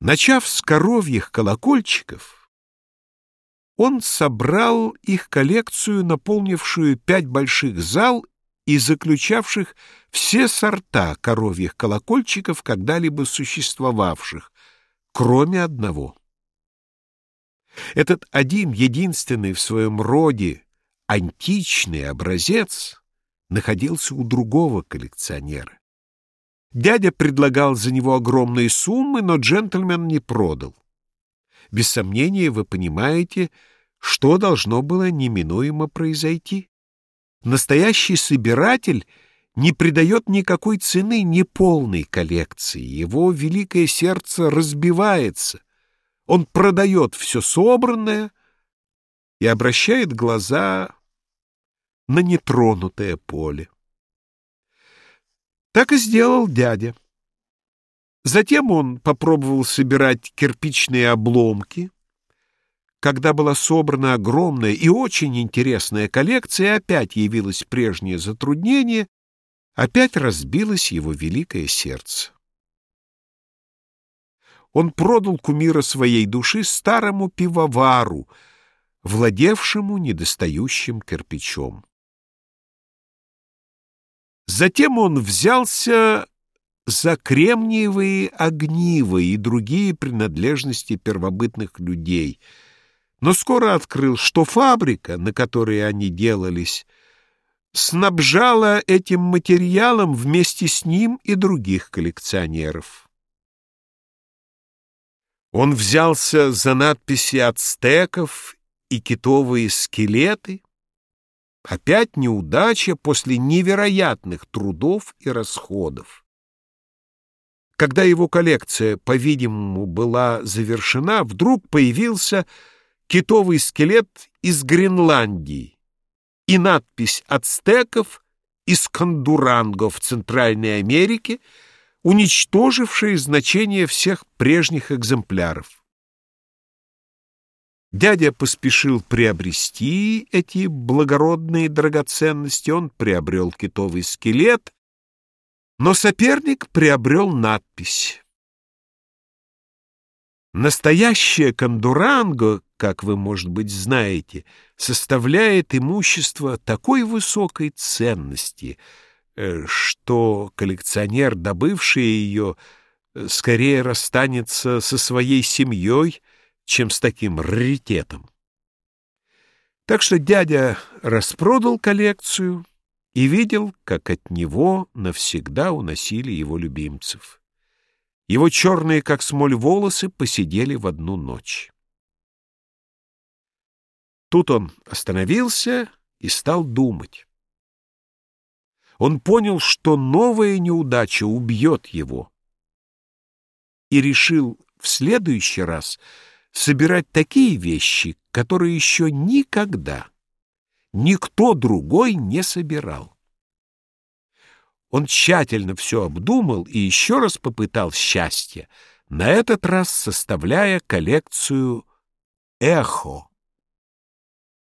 Начав с коровьих колокольчиков, он собрал их коллекцию, наполнившую пять больших зал и заключавших все сорта коровьих колокольчиков, когда-либо существовавших, кроме одного. Этот один, единственный в своем роде античный образец находился у другого коллекционера. Дядя предлагал за него огромные суммы, но джентльмен не продал. Без сомнения, вы понимаете, что должно было неминуемо произойти. Настоящий собиратель не придает никакой цены неполной коллекции. Его великое сердце разбивается. Он продает все собранное и обращает глаза на нетронутое поле. Так и сделал дядя. Затем он попробовал собирать кирпичные обломки. Когда была собрана огромная и очень интересная коллекция, опять явилось прежнее затруднение, опять разбилось его великое сердце. Он продал кумира своей души старому пивовару, владевшему недостающим кирпичом. Затем он взялся за кремниевые огнивы и другие принадлежности первобытных людей, но скоро открыл, что фабрика, на которой они делались, снабжала этим материалом вместе с ним и других коллекционеров. Он взялся за надписи ацтеков и китовые скелеты, Опять неудача после невероятных трудов и расходов. Когда его коллекция, по-видимому, была завершена, вдруг появился китовый скелет из Гренландии и надпись ацтеков из Кондуранго Центральной Америке, уничтожившие значение всех прежних экземпляров. Дядя поспешил приобрести эти благородные драгоценности, он приобрел китовый скелет, но соперник приобрел надпись. Настоящая кондуранго, как вы, может быть, знаете, составляет имущество такой высокой ценности, э, что коллекционер, добывший ее, э, скорее расстанется со своей семьей, чем с таким раритетом. Так что дядя распродал коллекцию и видел, как от него навсегда уносили его любимцев. Его черные, как смоль, волосы посидели в одну ночь. Тут он остановился и стал думать. Он понял, что новая неудача убьет его, и решил в следующий раз — собирать такие вещи, которые еще никогда никто другой не собирал. Он тщательно все обдумал и еще раз попытал счастье, на этот раз составляя коллекцию «Эхо».